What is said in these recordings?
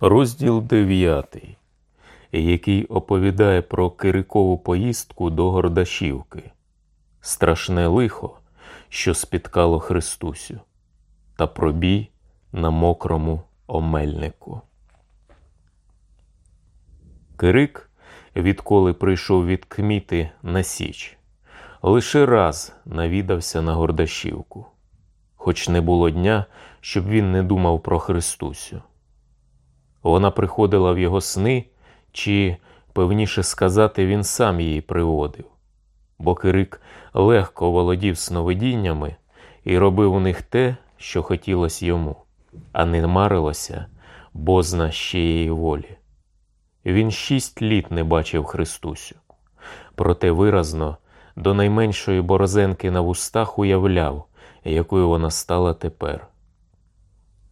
Розділ 9, який оповідає про Кирикову поїздку до Гордашівки, страшне лихо, що спіткало Христусю, та про бій на мокрому омельнику. Кирик, відколи прийшов від Кміти на Січ, лише раз навідався на Гордашівку, хоч не було дня, щоб він не думав про Христусю. Вона приходила в його сни, чи, певніше сказати, він сам її приводив, бо Кирик легко володів сновидіннями і робив у них те, що хотілося йому, а не марилося бозна ще її волі. Він шість літ не бачив Христусю, проте виразно до найменшої борозенки на вустах уявляв, якою вона стала тепер.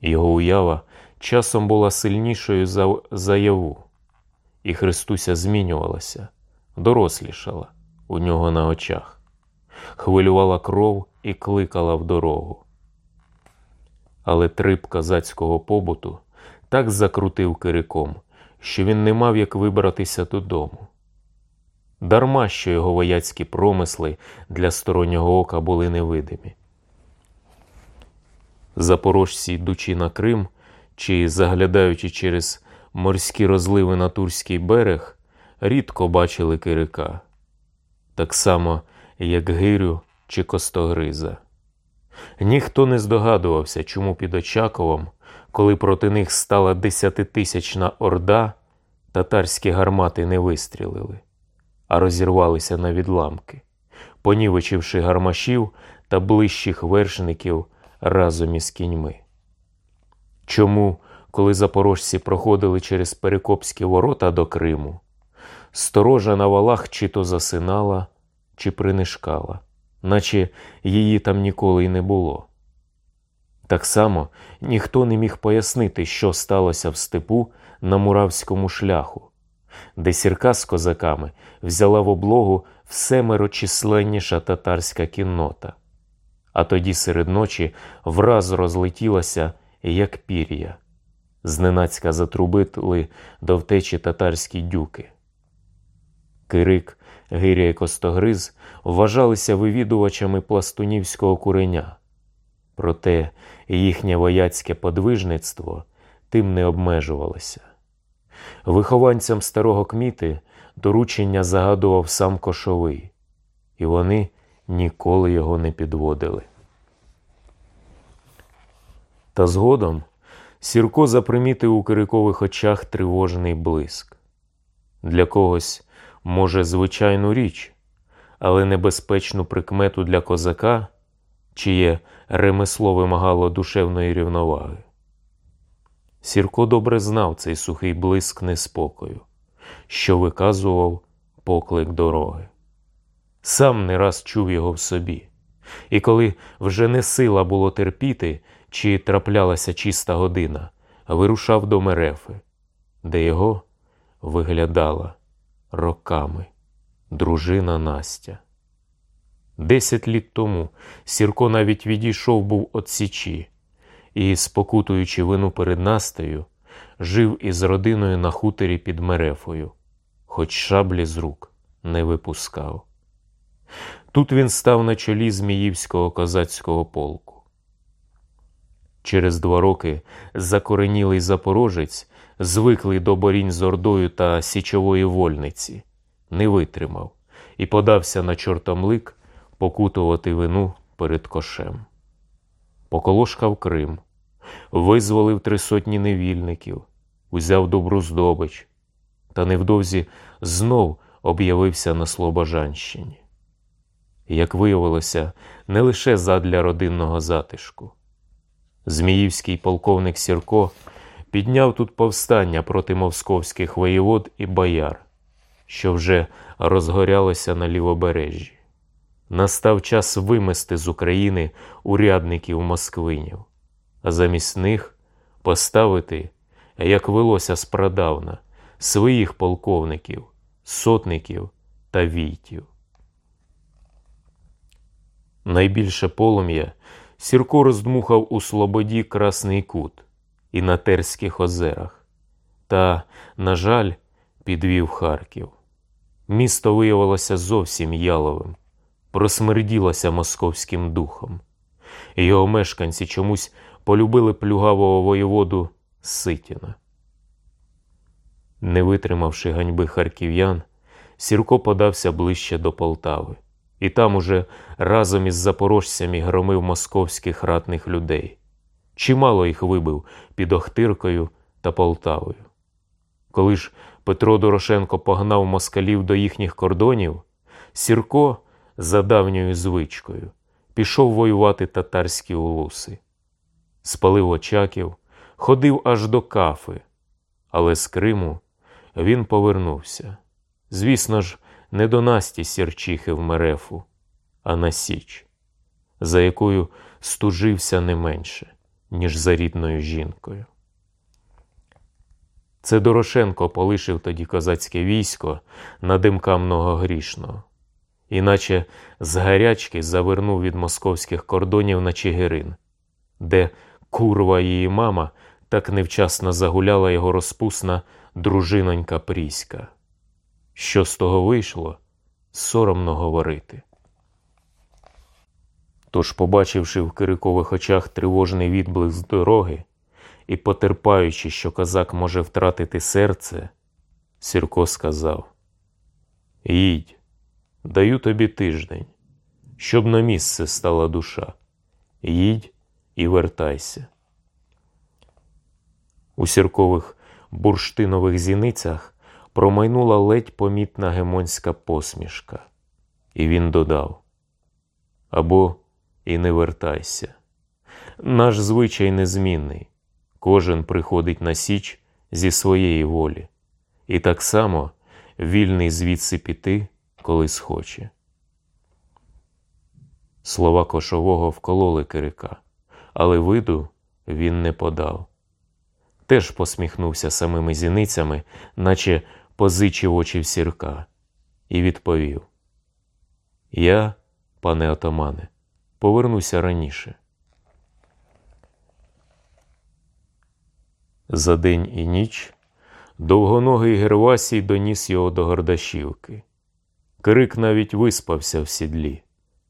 Його уява часом була сильнішою за заяву, і Христуся змінювалася, дорослішала у нього на очах, хвилювала кров і кликала в дорогу. Але трип козацького побуту так закрутив кириком, що він не мав як вибратися додому. Дарма що його вояцькі промисли для стороннього ока були невидимі. Запорожці, йдучи на Крим чи заглядаючи через морські розливи на Турський берег, рідко бачили Кирика, так само, як Гирю чи Костогриза. Ніхто не здогадувався, чому під Очаковом, коли проти них стала десятитисячна орда, татарські гармати не вистрілили, а розірвалися на відламки, понівечивши гармашів та ближчих вершників разом із кіньми. Чому, коли запорожці проходили через Перекопські ворота до Криму, сторожа на валах чи то засинала, чи принишкала, наче її там ніколи й не було. Так само ніхто не міг пояснити, що сталося в степу на муравському шляху, де сірка з козаками взяла в облогу всемеро численніша татарська кіннота, а тоді серед ночі враз розлетілася, як пір'я. Зненацька затрубили до втечі татарські дюки. Кирик, Гиря і Костогриз вважалися вивідувачами пластунівського куреня, проте їхнє вояцьке подвижництво тим не обмежувалося. Вихованцям старого кміти доручення загадував сам Кошовий, і вони ніколи його не підводили. Та згодом Сірко запримітив у Кирикових очах тривожний блиск. Для когось, може, звичайну річ, але небезпечну прикмету для козака, чиє ремесло вимагало душевної рівноваги. Сірко добре знав цей сухий блиск неспокою, що виказував поклик дороги. Сам не раз чув його в собі, і коли вже не сила було терпіти, чи траплялася чиста година, вирушав до Мерефи, де його виглядала роками дружина Настя. Десять літ тому Сірко навіть відійшов був от Січі і, спокутуючи вину перед Настею, жив із родиною на хуторі під Мерефою, хоч шаблі з рук не випускав. Тут він став на чолі Зміївського козацького полку. Через два роки закоренілий запорожець, звиклий до борінь з Ордою та січової вольниці, не витримав і подався на чортомлик покутувати вину перед кошем. Поколошкав Крим, визволив три сотні невільників, узяв добру здобич, та невдовзі знов об'явився на Слобожанщині. Як виявилося, не лише задля родинного затишку. Зміївський полковник Сірко підняв тут повстання проти московських воєвод і бояр, що вже розгорялося на лівобережжі. Настав час вимести з України урядників москвинів, а замість них поставити, як велося спрадавна, своїх полковників, сотників та війтів. Найбільше полум'я Сірко роздмухав у Слободі Красний Кут і на Терських озерах, Та, на жаль, підвів Харків. Місто виявилося зовсім яловим, просмерділося московським духом. Його мешканці чомусь полюбили плюгавого воєводу Ситіна. Не витримавши ганьби харків'ян, Сірко подався ближче до Полтави, і там уже разом із запорожцями громив московських ратних людей. Чимало їх вибив під Охтиркою та Полтавою. Коли ж Петро Дорошенко погнав москалів до їхніх кордонів, Сірко, за давньою звичкою, пішов воювати татарські улуси. Спалив очаків, ходив аж до кафи, але з Криму він повернувся. Звісно ж, не до Насті Сірчихи в Мерефу, а на Січ, за якою стужився не менше, ніж за рідною жінкою. Це Дорошенко полишив тоді козацьке військо на димка многогрішного, іначе з гарячки завернув від московських кордонів на Чигирин, де курва її мама так невчасно загуляла його розпусна дружинонька Пріська. Що з того вийшло, соромно говорити. Тож, побачивши в Кирикових очах тривожний відблиск дороги і потерпаючи, що козак може втратити серце, Сірко сказав: Їдь, даю тобі тиждень, щоб на місце стала душа. Їдь і вертайся. У сіркових бурштинових зіницях промайнула ледь помітна гемонська посмішка, і він додав: Або і не вертайся. Наш звичай незмінний. Кожен приходить на Січ зі своєї волі, і так само вільний звідси піти, коли схоче. Слова кошового вкололи Кирика, але виду він не подав. Теж посміхнувся самими зіницями, наче позичив очі в сірка, і відповів: Я, пане отамане, повернуся раніше. За день і ніч довгоногий Гервасій доніс його до Гордашівки. Крик навіть виспався в сідлі,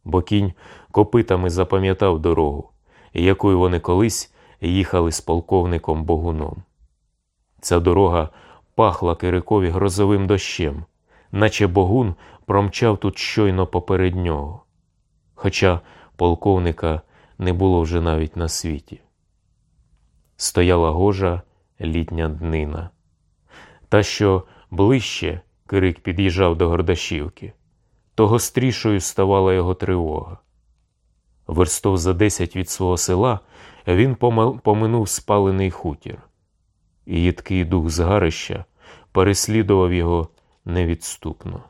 бо кінь копитами запам'ятав дорогу, якою вони колись їхали з полковником Богуном. Ця дорога пахла Кирикові грозовим дощем, наче Богун промчав тут щойно поперед нього. Хоча полковника не було вже навіть на світі. Стояла гожа літня днина. Та, що ближче Кирик під'їжджав до Гордашівки, то гострішою ставала його тривога. Верстов за десять від свого села він поминув спалений хутір, і їдкий дух згарища переслідував його невідступно.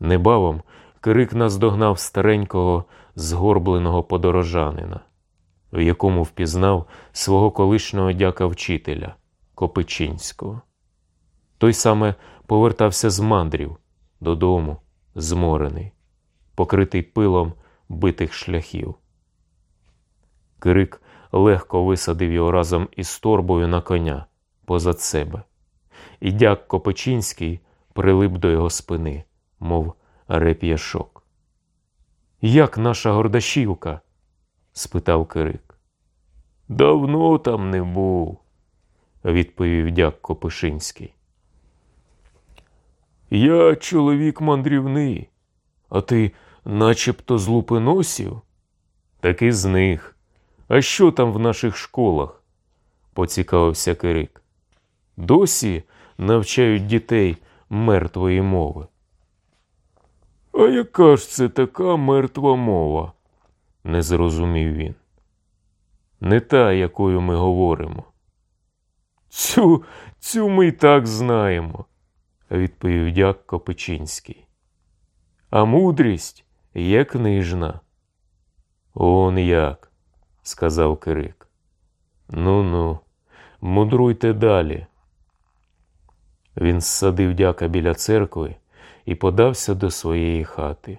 Небавом Кирик наздогнав старенького згорбленого подорожанина в якому впізнав свого колишнього дяка вчителя Копичинського. Той саме повертався з мандрів додому, зморений, покритий пилом битих шляхів. Кирик легко висадив його разом із торбою на коня позад себе, і дяк Копичинський прилип до його спини, мов реп'яшок. Як наша Гордашівка? спитав Кирик. Давно там не був, відповів дяк Копишинський. Я чоловік мандрівний, а ти начебто з лупиносів? Таки з них. А що там в наших школах? поцікавився Кирик. Досі навчають дітей мертвої мови. А яка ж це така мертва мова? не зрозумів він. Не та, якою ми говоримо. Цю цю ми й так знаємо, відповів дяк Копичинський. А мудрість є книжна. Он як, сказав Кирик. Ну ну, мудруйте далі. Він ссадив дяка біля церкви і подався до своєї хати.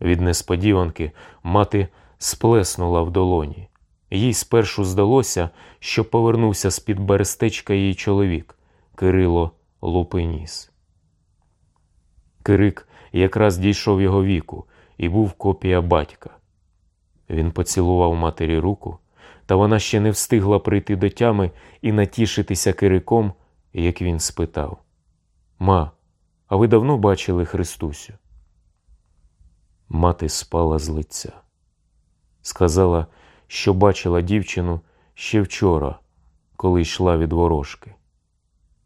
Від несподіванки мати сплеснула в долоні, Їй спершу здалося, що повернувся з-під берестечка її чоловік Кирило Лупиніс. Кирик якраз дійшов його віку і був копія батька. Він поцілував матері руку, та вона ще не встигла прийти до тями і натішитися Кириком, як він спитав Ма, а ви давно бачили Христусю? Мати спала з лиця. Сказала, що бачила дівчину ще вчора, коли йшла від ворожки.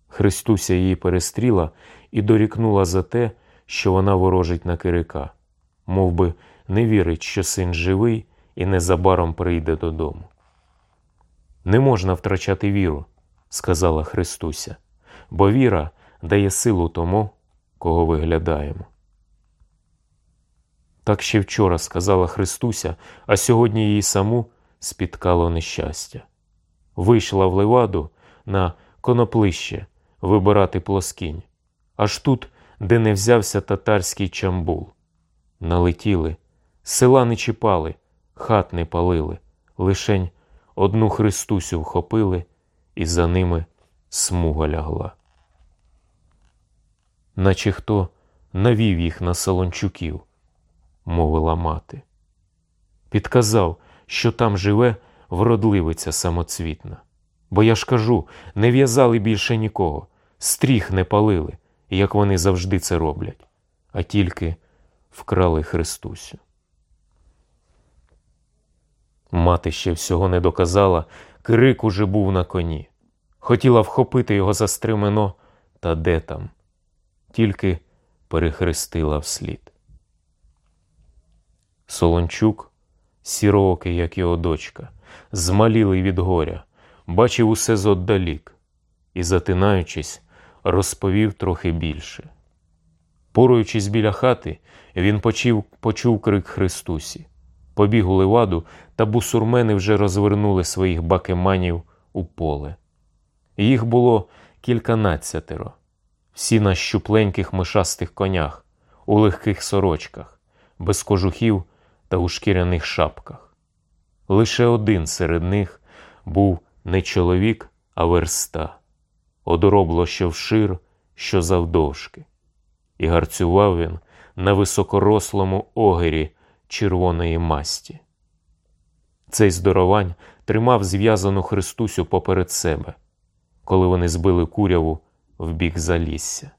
Христуся її перестріла і дорікнула за те, що вона ворожить на Кирика, мов би не вірить, що син живий і незабаром прийде додому. Не можна втрачати віру, сказала Христуся, бо віра дає силу тому, кого виглядаємо. Так ще вчора сказала Христуся, а сьогодні її саму спіткало нещастя. Вийшла в леваду на коноплище вибирати плоскінь, аж тут, де не взявся татарський чамбул. Налетіли, села не чіпали, хат не палили, лишень одну Христусю вхопили, і за ними смуга лягла. Наче хто навів їх на Солончуків, мовила мати. Підказав, що там живе вродливиця самоцвітна. Бо я ж кажу, не в'язали більше нікого, стріх не палили, як вони завжди це роблять, а тільки вкрали Христусю. Мати ще всього не доказала, крик уже був на коні. Хотіла вхопити його за стримено, та де там, тільки перехрестила вслід. Солончук, сіроокий, як його дочка, змалілий від горя, бачив усе зоддалік і, затинаючись, розповів трохи більше. Поруючись біля хати, він почув, почув крик Христусі, побіг у леваду, та бусурмени вже розвернули своїх бакеманів у поле. Їх було кільканадцятеро, всі на щупленьких мишастих конях, у легких сорочках, без кожухів та у шкіряних шапках. Лише один серед них був не чоловік, а верста, одоробло що вшир, що завдовжки, і гарцював він на високорослому огері червоної масті. Цей здоровань тримав зв'язану Христусю поперед себе, коли вони збили куряву в бік залісся.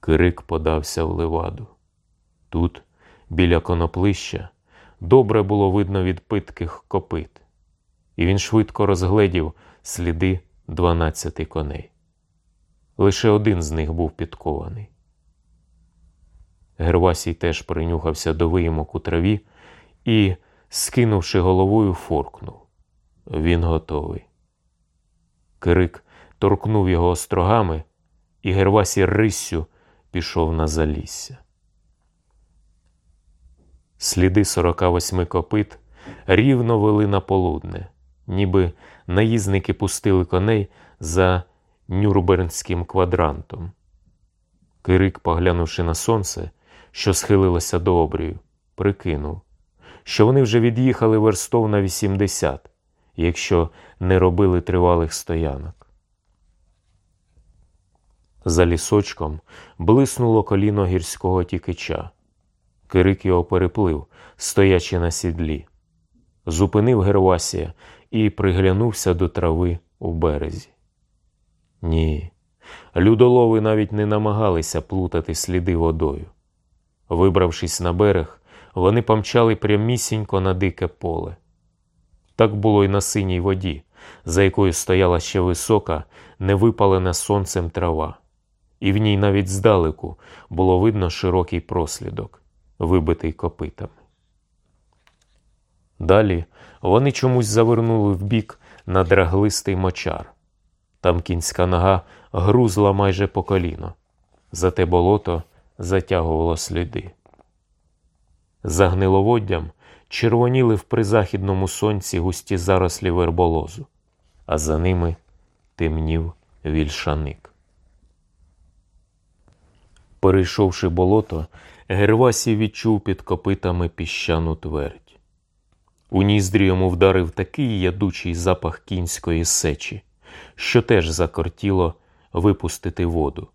Кирик подався в леваду. Тут, біля коноплища, добре було видно відпитких копит, і він швидко розгледів сліди дванадцяти коней. Лише один з них був підкований. Гервасій теж принюхався до виїмок у траві і, скинувши головою, форкнув. Він готовий. Кирик торкнув його острогами, і Гервасій риссю пішов на залісся. Сліди сорока восьми копит рівно вели на полудне, ніби наїзники пустили коней за нюрбернським квадрантом. Кирик, поглянувши на сонце, що схилилося до обрію, прикинув, що вони вже від'їхали верстов на 80, якщо не робили тривалих стоянок. За лісочком блиснуло коліно гірського тікича. Кирик його переплив, стоячи на сідлі, зупинив Гервасія і приглянувся до трави у березі. Ні, людолови навіть не намагалися плутати сліди водою. Вибравшись на берег, вони помчали прямісінько на дике поле. Так було й на синій воді, за якою стояла ще висока, невипалена сонцем трава, і в ній навіть здалеку було видно широкий прослідок, вибитий копитами. Далі вони чомусь завернули вбік на драглистий мочар. Там кінська нога грузла майже по коліно, зате болото затягувало сліди. За гниловоддям червоніли в призахідному сонці густі зарослі верболозу, а за ними темнів вільшаник. Перейшовши болото, Гервасій відчув під копитами піщану твердь. У ніздрі йому вдарив такий ядучий запах кінської сечі, що теж закортіло випустити воду,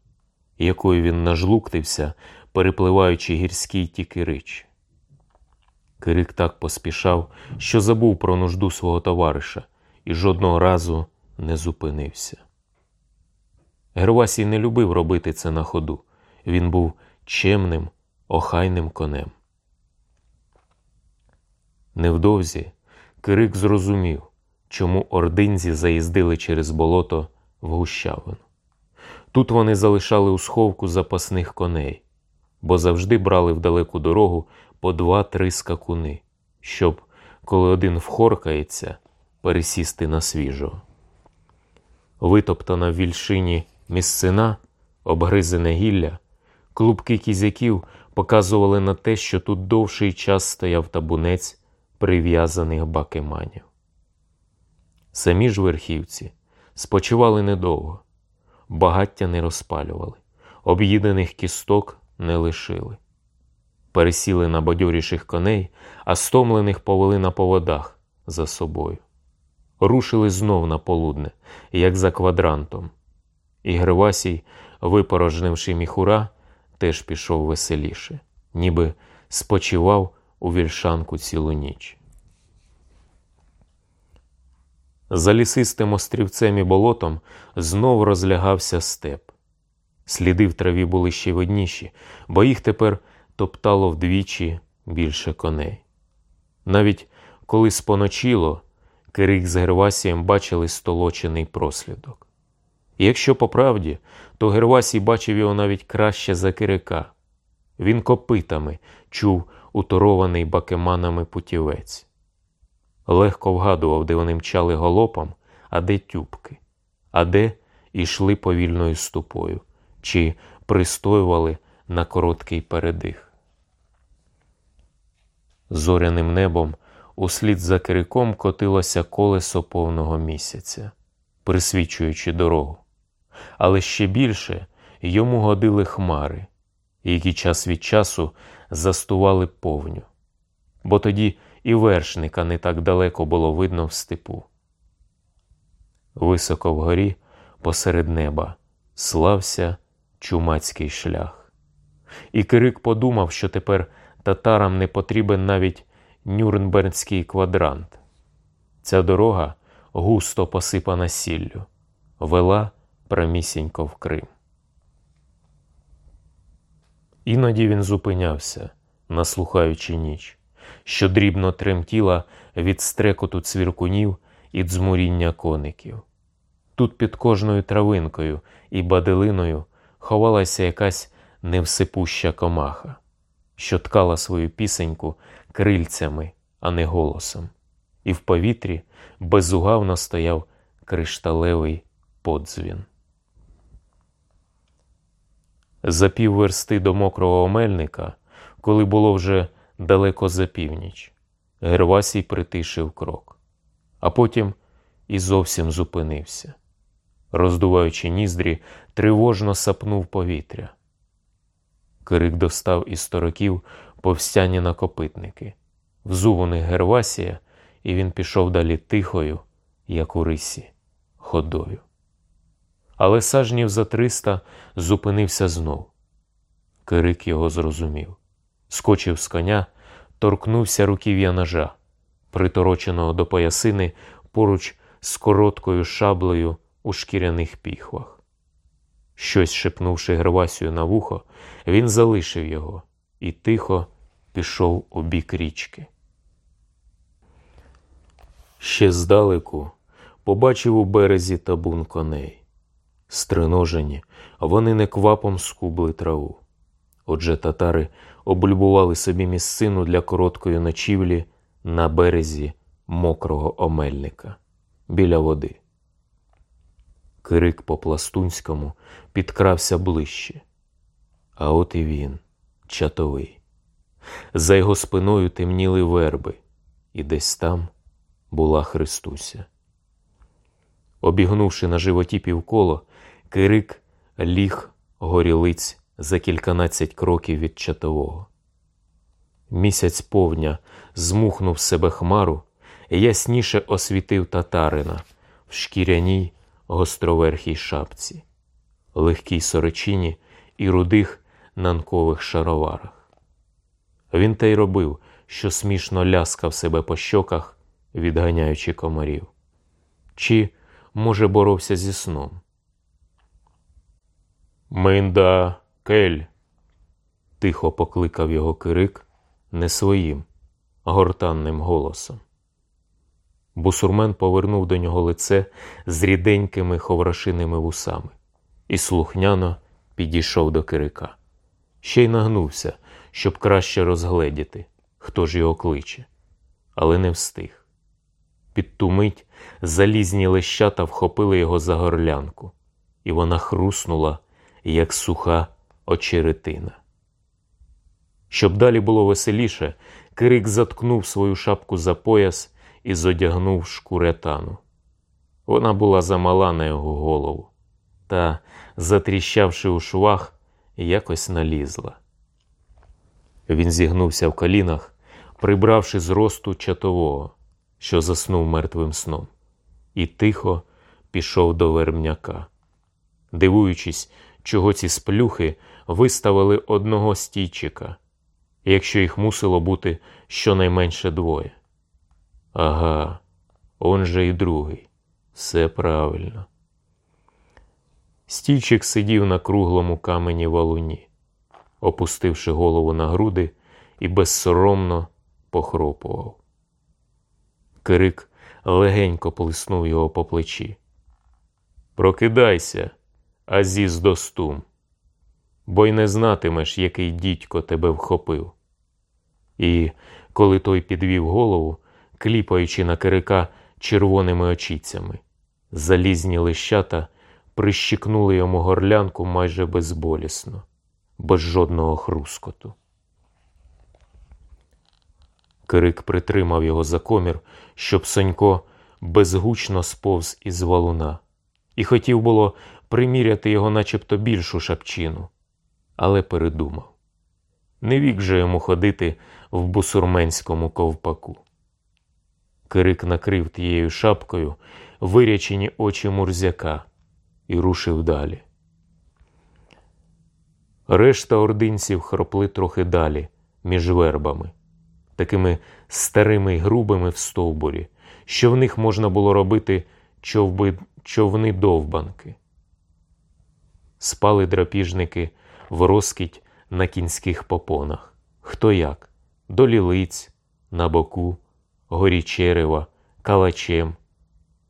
якою він нажлуктився, перепливаючи гірський тікирич. Кирик так поспішав, що забув про нужду свого товариша і жодного разу не зупинився. Гервасій не любив робити це на ходу. Він був чемним, охайним конем. Невдовзі Кирик зрозумів, чому ординзі заїздили через болото в гущавину. Тут вони залишали у сховку запасних коней, бо завжди брали в далеку дорогу по два-три скакуни, щоб, коли один вхоркається, пересісти на свіжого. Витоптана в вільшині місцина, обгризене гілля, клубки кізяків показували на те, що тут довший час стояв табунець прив'язаних бакеманів. Самі ж верхівці спочивали недовго, багаття не розпалювали, об'їдених кісток не лишили. Пересіли на бадьоріших коней, а стомлених повели на поводах за собою. Рушили знов на полудне, як за квадрантом. І Гривасій, випорожнивши міхура, теж пішов веселіше, ніби спочивав у вільшанку цілу ніч. За лісистим острівцем і болотом знов розлягався степ. Сліди в траві були ще видніші, бо їх тепер топтало вдвічі більше коней. Навіть коли споночило, Кирик з Гервасієм бачили столочений прослідок. І якщо по правді, то Гервасій бачив його навіть краще за Кирика. Він копитами чув уторований бакеманами путівець. Легко вгадував, де вони мчали голопом, а де тюбки, а де йшли повільною ступою, чи пристоювали на короткий передих. Зоряним небом услід за кириком котилося колесо повного місяця, присвічуючи дорогу. Але ще більше йому годили хмари, які час від часу застували повню, бо тоді і вершника не так далеко було видно в степу. Високо вгорі, посеред неба, слався чумацький шлях. І Кирик подумав, що тепер татарам не потрібен навіть Нюрнбернський квадрант. Ця дорога, густо посипана сіллю, вела прямісінько в Крим. Іноді він зупинявся, наслухаючи ніч, що дрібно тремтіла від стрекоту цвіркунів і дзмуріння коників. Тут під кожною травинкою і баделиною ховалася якась невсипуща комаха, що ткала свою пісеньку крильцями, а не голосом, і в повітрі безугавно стояв кришталевий подзвін. За півверсти до мокрого омельника, коли було вже далеко за північ, Гервасій притишив крок, а потім і зовсім зупинився. Роздуваючи ніздрі, тривожно сапнув повітря. Кирик достав із стороків повстяні накопитники, взув у них Гервасія, і він пішов далі тихою, як у рисі, ходою але сажнів за триста зупинився знов. Кирик його зрозумів, скочив з коня, торкнувся руків'я ножа, притороченого до поясини поруч з короткою шаблею у шкіряних піхвах. Щось шепнувши Гервасію на вухо, він залишив його і тихо пішов у бік річки. Ще здалеку побачив у березі табун коней. Стриножені, вони неквапом скубли траву. Отже татари облюбували собі місцину для короткої ночівлі на березі мокрого омельника біля води. Кирик по пластунському підкрався ближче. А от і він, чатовий. За його спиною темніли верби, і десь там була Христуся. Обігнувши на животі півколо, Кирик ліг горілиць за кільканадцять кроків від чатового. Місяць повня змухнув себе хмару ясніше освітив татарина в шкіряній гостроверхій шапці, легкій сорочині і рудих нанкових шароварах. Він те й робив, що смішно ляскав себе по щоках, відганяючи комарів. Чи, може, боровся зі сном. Минда кель. тихо покликав його кирик не своїм, гортанним голосом. Бусурмен повернув до нього лице з ріденькими ховрашиними вусами і слухняно підійшов до кирика. Ще й нагнувся, щоб краще розгледіти, хто ж його кличе, але не встиг. Під ту мить залізні лещата вхопили його за горлянку, і вона хруснула, як суха очеретина. Щоб далі було веселіше, Кирик заткнув свою шапку за пояс і зодягнув шкуретану. Вона була замала на його голову, та, затріщавши у швах, якось налізла. Він зігнувся в колінах, прибравши з росту чатового, що заснув мертвим сном, і тихо пішов до вермняка, дивуючись, чого ці сплюхи виставили одного стійчика, якщо їх мусило бути щонайменше двоє. Ага, он же і другий. Все правильно. Стільчик сидів на круглому камені валуні, опустивши голову на груди і безсоромно похропував. Кирик легенько плеснув його по плечі. Прокидайся, Азіз достум, бо й не знатимеш, який дідько тебе вхопив. І коли той підвів голову, кліпаючи на кирика червоними очіцями. Залізні лищата прищикнули йому горлянку майже безболісно, без жодного хрускоту. Кирик притримав його за комір, щоб Сонько безгучно сповз із валуна, і хотів було приміряти його начебто більшу шапчину, але передумав. Не вік же йому ходити в бусурменському ковпаку. Кирик накрив тією шапкою вирячені очі мурзяка і рушив далі. Решта ординців хропли трохи далі, між вербами, такими старими й грубими в стовбурі, що в них можна було робити човби, човни довбанки. Спали драпіжники в розкіть на кінських попонах, хто як, до лілиць, на боку горі черева, калачем,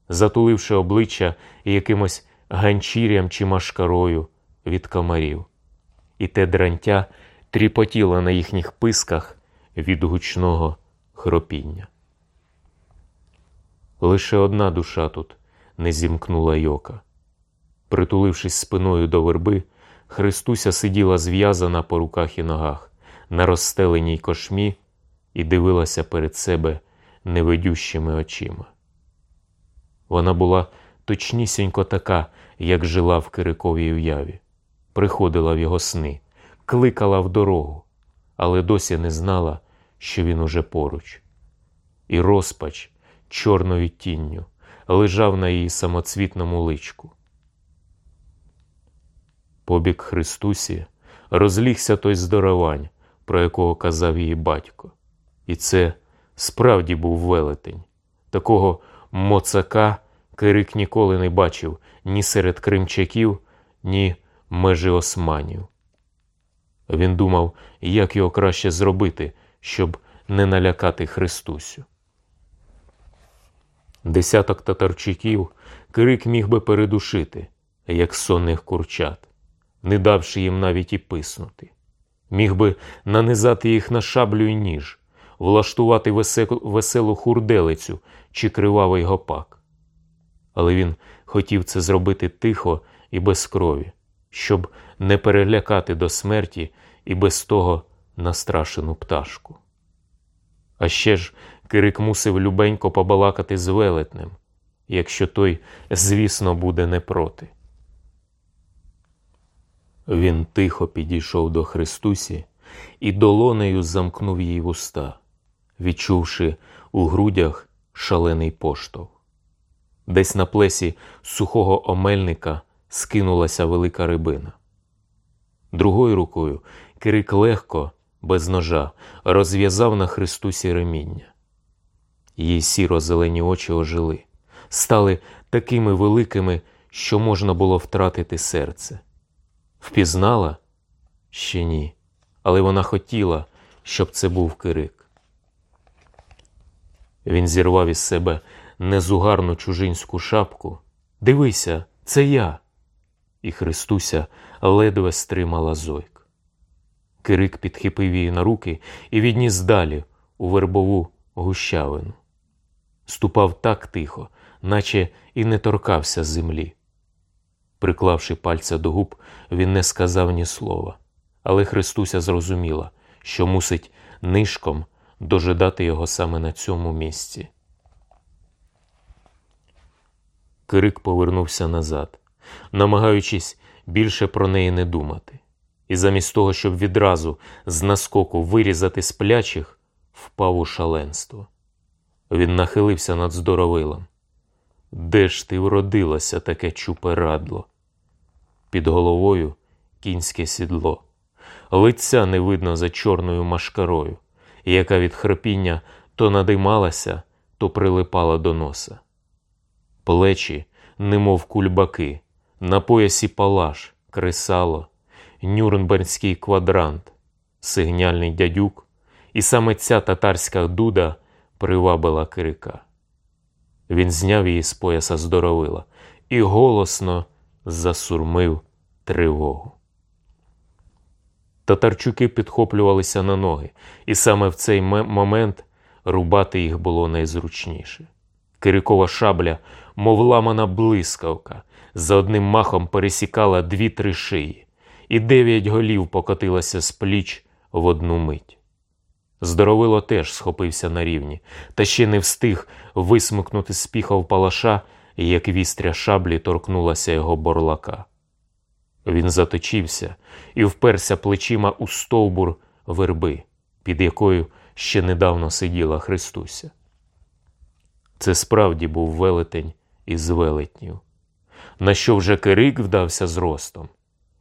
затуливши обличчя якимось ганчір'ям чи машкарою від комарів, і те дрантя тріпотіло на їхніх писках від гучного хропіння. Лише одна душа тут не зімкнула йока. Притулившись спиною до верби, Христуся сиділа зв'язана по руках і ногах на розстеленій кошмі і дивилася перед себе невидющими очима. Вона була точнісінько така, як жила в Кириковій уяві, приходила в його сни, кликала в дорогу, але досі не знала, що він уже поруч. І розпач чорною тінню лежав на її самоцвітному личку. Побік Христусі розлігся той здоровань, про якого казав її батько, і це справді був велетень. Такого моцака Кирик ніколи не бачив ні серед кримчаків, ні межі османів. Він думав, як його краще зробити, щоб не налякати Христусю. Десяток татарчиків Кирик міг би передушити, як сонних курчат, не давши їм навіть і писнути. Міг би нанизати їх на шаблю й ніж, влаштувати веселу хурделицю чи кривавий гопак. Але він хотів це зробити тихо і без крові, щоб не перелякати до смерті і без того настрашену пташку. А ще ж Кирик мусив любенько побалакати з велетнем, якщо той, звісно, буде не проти. Він тихо підійшов до Христусі і долонею замкнув їй вуста відчувши у грудях шалений поштовх. Десь на плесі сухого омельника скинулася велика рибина. Другою рукою Кирик легко, без ножа, розв'язав на Христусі реміння. Її сіро зелені очі ожили, стали такими великими, що можна було втратити серце. Впізнала? Ще ні, але вона хотіла, щоб це був Кирик. Він зірвав із себе незугарну чужинську шапку. Дивися, це я. І Христуся ледве стримала зойк. Кирик підхипив її на руки і відніс далі у вербову гущавину. Ступав так тихо, наче і не торкався землі. Приклавши пальця до губ, він не сказав ні слова, але Христуся зрозуміла, що мусить нишком дожидати його саме на цьому місці. Кирик повернувся назад, намагаючись більше про неї не думати, і замість того, щоб відразу з наскоку вирізати сплячих, впав у шаленство. Він нахилився над здоровилом. Де ж ти вродилася таке чуперадло? Під головою кінське сідло, лиця не видно за чорною машкарою, яка від храпіння то надималася, то прилипала до носа. Плечі, немов кульбаки, на поясі палаш, кресало, нюрнбернський квадрант, сигнальний дядюк, і саме ця татарська дуда привабила Кирика. Він зняв її з пояса здоровила і голосно засурмив тривогу. Татарчуки підхоплювалися на ноги, і саме в цей момент рубати їх було найзручніше. Кирикова шабля, мов ламана блискавка, за одним махом пересікала дві-три шиї, і дев'ять голів покотилося з пліч в одну мить. Здоровило теж схопився на рівні, та ще не встиг висмикнути з піхов палаша, як вістря шаблі торкнулася його борлака. Він заточився і вперся плечима у стовбур верби, під якою ще недавно сиділа Христуся. Це справді був велетень із велетнів, на що вже Кирик вдався зростом,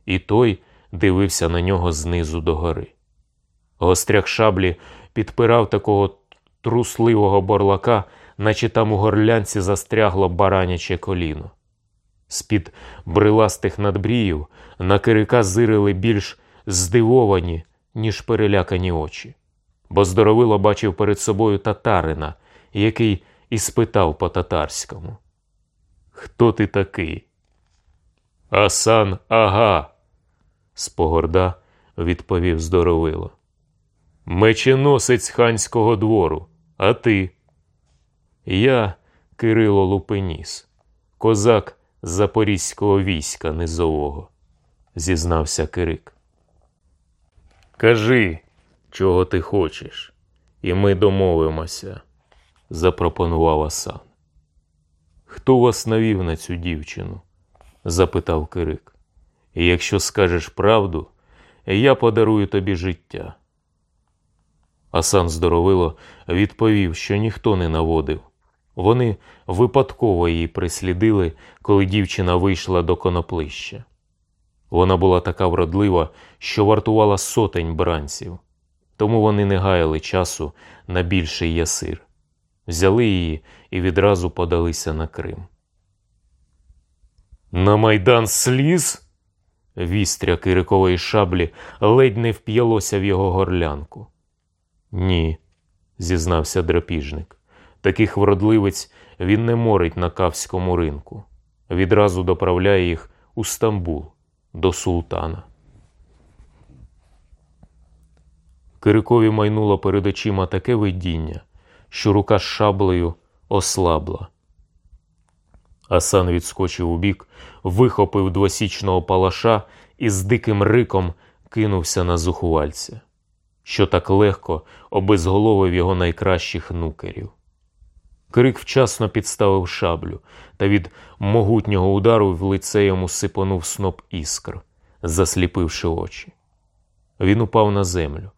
і той дивився на нього знизу догори. Гостряк шаблі підпирав такого трусливого борлака, наче там у горлянці застрягло бараняче коліно. З-під бриластих надбріїв на Кирика зирили більш здивовані, ніж перелякані очі, бо здоровило бачив перед собою татарина, який і спитав по татарському: Хто ти такий? Асан ага, спогорда відповів здоровило. Меченосець ханського двору, а ти? Я Кирило Лупеніс, козак запорізького війська низового, зізнався Кирик. Кажи, чого ти хочеш, і ми домовимося, запропонував Асан. Хто вас навів на цю дівчину? запитав Кирик. І якщо скажеш правду, я подарую тобі життя. Асан здоровило відповів, що ніхто не наводив. Вони випадково її прислідили, коли дівчина вийшла до коноплища. Вона була така вродлива, що вартувала сотень бранців, тому вони не гаяли часу на більший ясир, взяли її і відразу подалися на Крим. На майдан сліз? Вістря кирикової шаблі ледь не вп'ялося в його горлянку. Ні, зізнався драпіжник. Таких вродливець він не морить на кавському ринку. Відразу доправляє їх у Стамбул до султана. Кирикові майнуло перед очима таке видіння, що рука з шаблею ослабла. Асан відскочив убік, вихопив двосічного палаша і з диким риком кинувся на зухувальця що так легко обезголовив його найкращих нукерів. Крик вчасно підставив шаблю, та від могутнього удару в лице йому сипонув сноп іскр, засліпивши очі. Він упав на землю,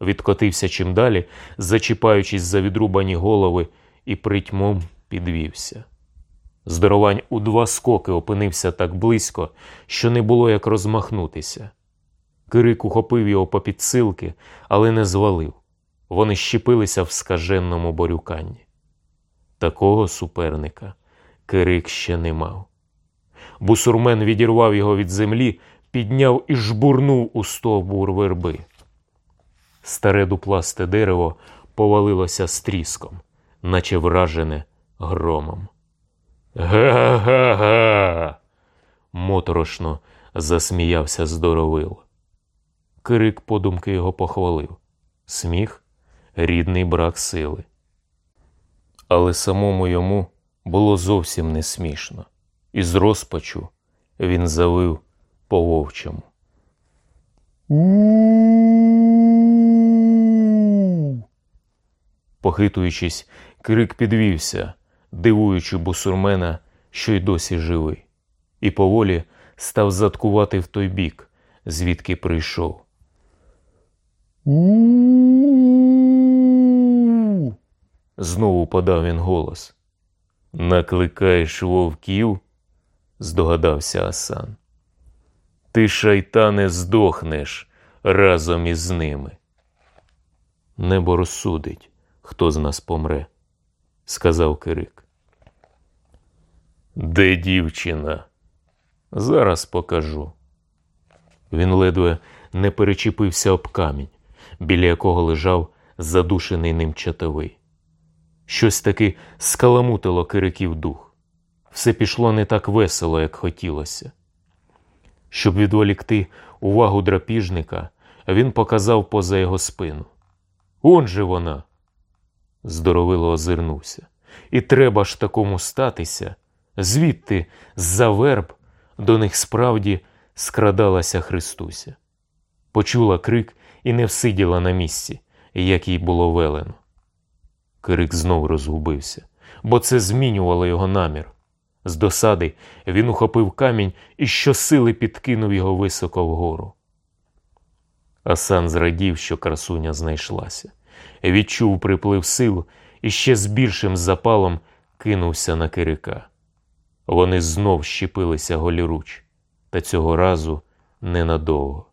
відкотився чим далі, зачіпаючись за відрубані голови і притьмом підвівся. Здоровань у два скоки опинився так близько, що не було як розмахнутися. Кирик ухопив його по підсилки, але не звалив. Вони щепилися в скаженному борюканні. Такого суперника Кирик ще не мав. Бусурмен відірвав його від землі, підняв і жбурнув у стовбур верби. Старе дупласте дерево повалилося стріском, наче вражене громом. Га-га-га. моторошно засміявся здоровило. Кирик подумки його похвалив. Сміх рідний брак сили. Але самому йому було зовсім не смішно, і з розпачу він завив по вовчому. Похитуючись, крик підвівся, дивуючи бусурмена, що й досі живий, і поволі став заткувати в той бік, звідки прийшов. Знову подав він голос. Накликаєш вовків? здогадався Асан. Ти, шайтане, здохнеш разом із ними. Небо розсудить, хто з нас помре, сказав Кирик. Де дівчина? Зараз покажу. Він ледве не перечепився об камінь, біля якого лежав задушений ним чатовий. Щось таки скаламутило Кириків дух. Все пішло не так весело, як хотілося. Щоб відволікти увагу драпіжника, він показав поза його спину. Он же вона. Здоровило озирнувся. І треба ж такому статися. Звідти, з-за верб, до них справді скрадалася Христуся. Почула крик і не всиділа на місці, як їй було велено. Кирик знов розгубився, бо це змінювало його намір. З досади він ухопив камінь і щосили підкинув його високо вгору. Асан зрадів, що красуня знайшлася, відчув приплив сил і ще з більшим запалом кинувся на Кирика. Вони знов щепилися голіруч, та цього разу ненадовго.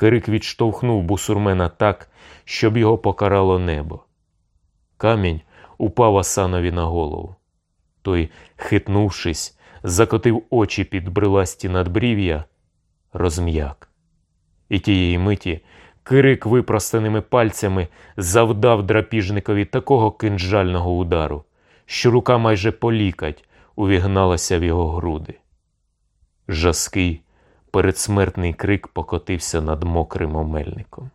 Кирик відштовхнув бусурмена так, щоб його покарало небо. Камінь упав Асанові на голову. Той, хитнувшись, закотив очі під бриласті надбрів'я, розм'як. І тієї миті Кирик випростаними пальцями завдав драпіжникові такого кинджального удару, що рука майже полікать увігналася в його груди. Жаский, передсмертний крик покотився над мокрим омельником.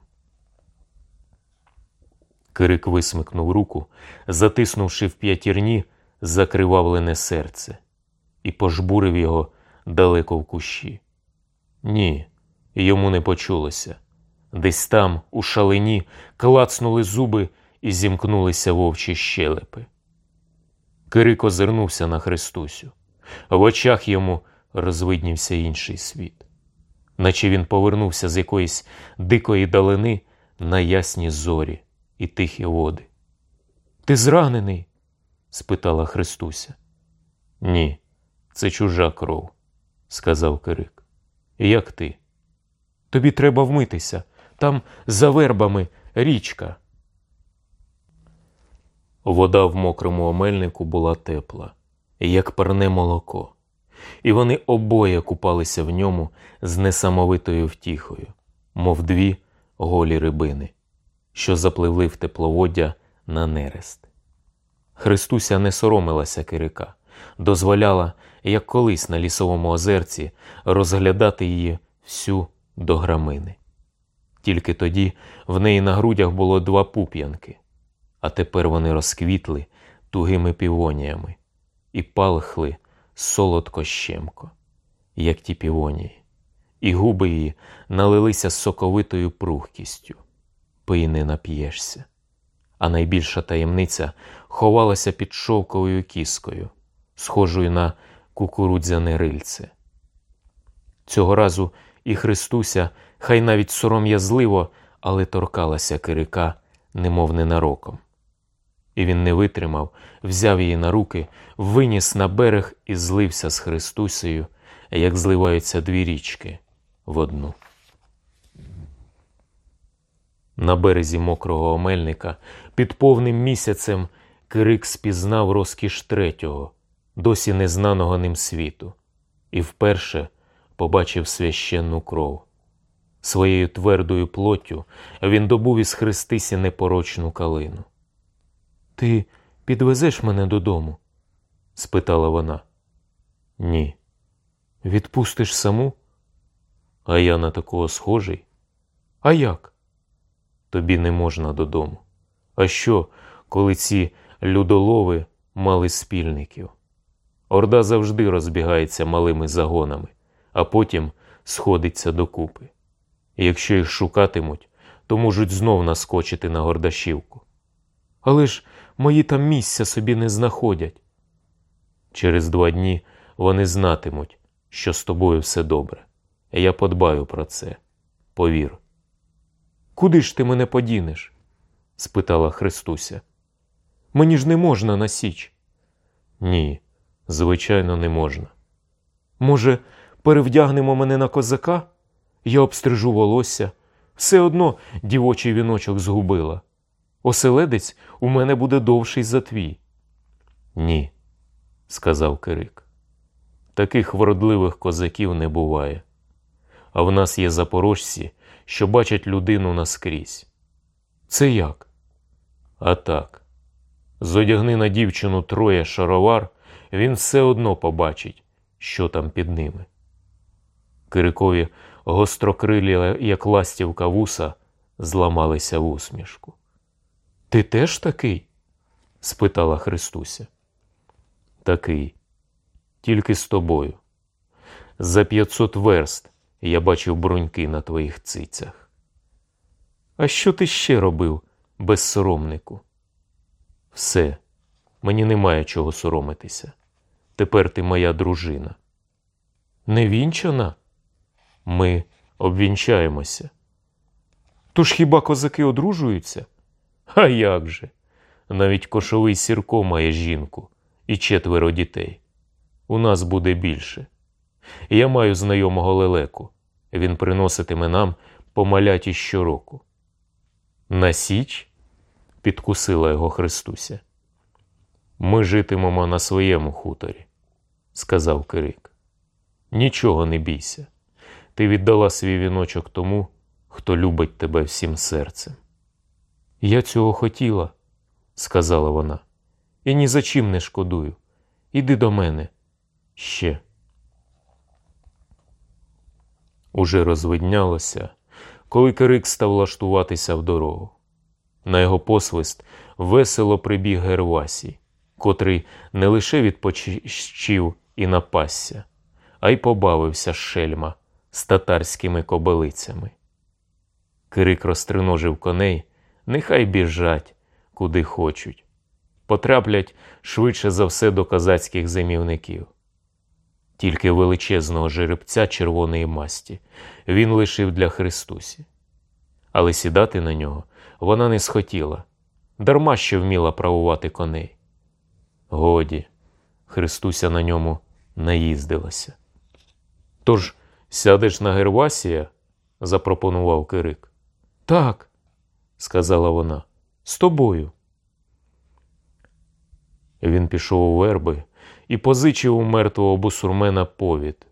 Кирик висмикнув руку, затиснувши в п'ятірні закривавлене серце, і пожбурив його далеко в кущі. Ні, йому не почулося. Десь там, у шалині, клацнули зуби і зімкнулися вовчі щелепи. Кирик озирнувся на Христусю. В очах йому розвиднівся інший світ, наче він повернувся з якоїсь дикої далини на ясні зорі і тихі води. Ти зранений? спитала Христуся. Ні, це чужа кров, сказав Кирик. Як ти? Тобі треба вмитися. Там за вербами річка. Вода в мокрому омельнику була тепла, як парне молоко, і вони обоє купалися в ньому з несамовитою втіхою, мов дві голі рибини, що запливли в тепловоддя на нерест. Христуся не соромилася Кирика, дозволяла, як колись на лісовому озерці, розглядати її всю до грамини. Тільки тоді в неї на грудях було два пуп'янки, а тепер вони розквітли тугими півоніями і палхли солодко щемко, як ті півонії, і губи її налилися соковитою прухкістю. Пий не нап'єшся. А найбільша таємниця ховалася під шовковою кіскою, схожою на кукурудзяне рильце. Цього разу і Христуся, хай навіть сором'язливо, але торкалася Кирика, немов ненароком. І він не витримав, взяв її на руки, виніс на берег і злився з Христусею, як зливаються дві річки в одну. На березі мокрого омельника під повним місяцем Кирик спізнав розкіш третього, досі незнаного ним світу, і вперше побачив священну кров. Своєю твердою плоттю він добув із Христисі непорочну калину. Ти підвезеш мене додому? спитала вона. Ні. Відпустиш саму? А я на такого схожий? А як? Тобі не можна додому. А що, коли ці людолови мали спільників? Орда завжди розбігається малими загонами, а потім сходиться докупи. Якщо їх шукатимуть, то можуть знов наскочити на Гордашівку. Але ж мої там місця собі не знаходять. Через два дні вони знатимуть, що з тобою все добре. Я подбаю про це. Повір. Куди ж ти мене подінеш? спитала Христуся. Мені ж не можна на січ. Ні, звичайно, не можна. Може, перевдягнемо мене на козака? Я обстрижу волосся, все одно дівочий віночок згубила. Оселедець у мене буде довший за твій. Ні, сказав Кирик. Таких вродливих козаків не буває. А в нас є запорожці, що бачать людину наскрізь. Це як? А так. Зодягни на дівчину троє шаровар, він все одно побачить, що там під ними. Кирикові гострокрилі, як ластівка вуса, зламалися в усмішку. Ти теж такий? спитала Христуся. Такий, тільки з тобою. За п'ятсот верст я бачив бруньки на твоїх цицях. А що ти ще робив, безсоромнику? Все, мені немає чого соромитися. Тепер ти моя дружина. Не вінчана? Ми обвінчаємося. Тож хіба козаки одружуються? А як же? Навіть кошовий сірко має жінку і четверо дітей. У нас буде більше. Я маю знайомого лелеку. Він приноситиме нам помаляті щороку. На січ підкусила його Христуся. Ми житимемо на своєму хуторі, сказав Кирик. Нічого не бійся. Ти віддала свій віночок тому, хто любить тебе всім серцем. Я цього хотіла, сказала вона, і ні за чим не шкодую. Іди до мене ще. Уже розвиднялося, коли Кирик став лаштуватися в дорогу. На його посвист весело прибіг Гервасій, котрий не лише відпочив і напасся, а й побавився шельма з татарськими кобилицями. Кирик розтриножив коней, нехай біжать, куди хочуть, потраплять швидше за все до козацьких зимівників. Тільки величезного жеребця червоної масті він лишив для Христусі. Але сідати на нього вона не схотіла, дарма що вміла правувати коней. Годі, Христуся на ньому наїздилася. Тож сядеш на Гервасія? запропонував Кирик. Так, сказала вона, з тобою. Він пішов у верби і позичив у мертвого бусурмена повід.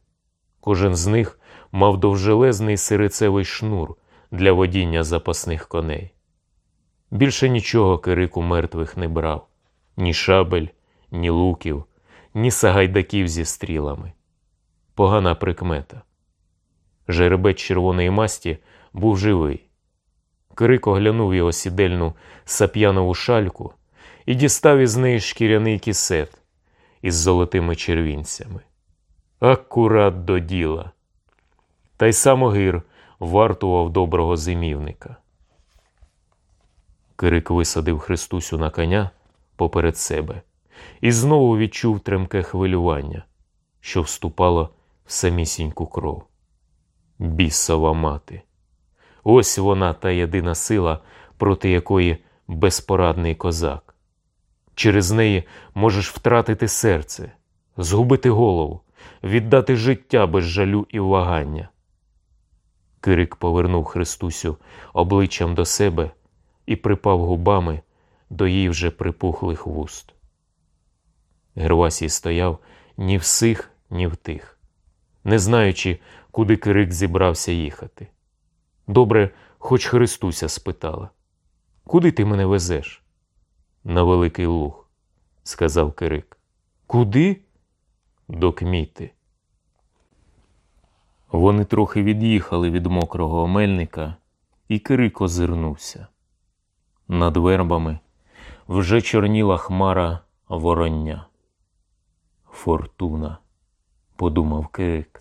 Кожен з них мав довжелезний сирицевий шнур для водіння запасних коней. Більше нічого Кирику мертвих не брав ні шабель, ні луків, ні сагайдаків зі стрілами. Погана прикмета. Жеребець червоної масті був живий. Кирик оглянув його сідельну сап'янову шальку і дістав із неї шкіряний кісет із золотими червінцями. Акурат до діла. Та й сам огир вартував доброго зимівника. Кирик висадив Христусю на коня поперед себе і знову відчув тремке хвилювання, що вступало в самісіньку кров. Бісова мати. Ось вона та єдина сила, проти якої безпорадний козак. Через неї можеш втратити серце, згубити голову, віддати життя без жалю і вагання. Кирик повернув Христусю обличчям до себе і припав губами до її вже припухлих вуст. Гервасій стояв ні в сих, ні в тих, не знаючи, куди Кирик зібрався їхати. Добре, хоч Христуся спитала. Куди ти мене везеш? На Великий Луг, сказав Кирик. Куди? До Кміти. Вони трохи від'їхали від мокрого омельника, і Кирик озирнувся. Над вербами вже чорніла хмара вороння. Фортуна, подумав Кирик.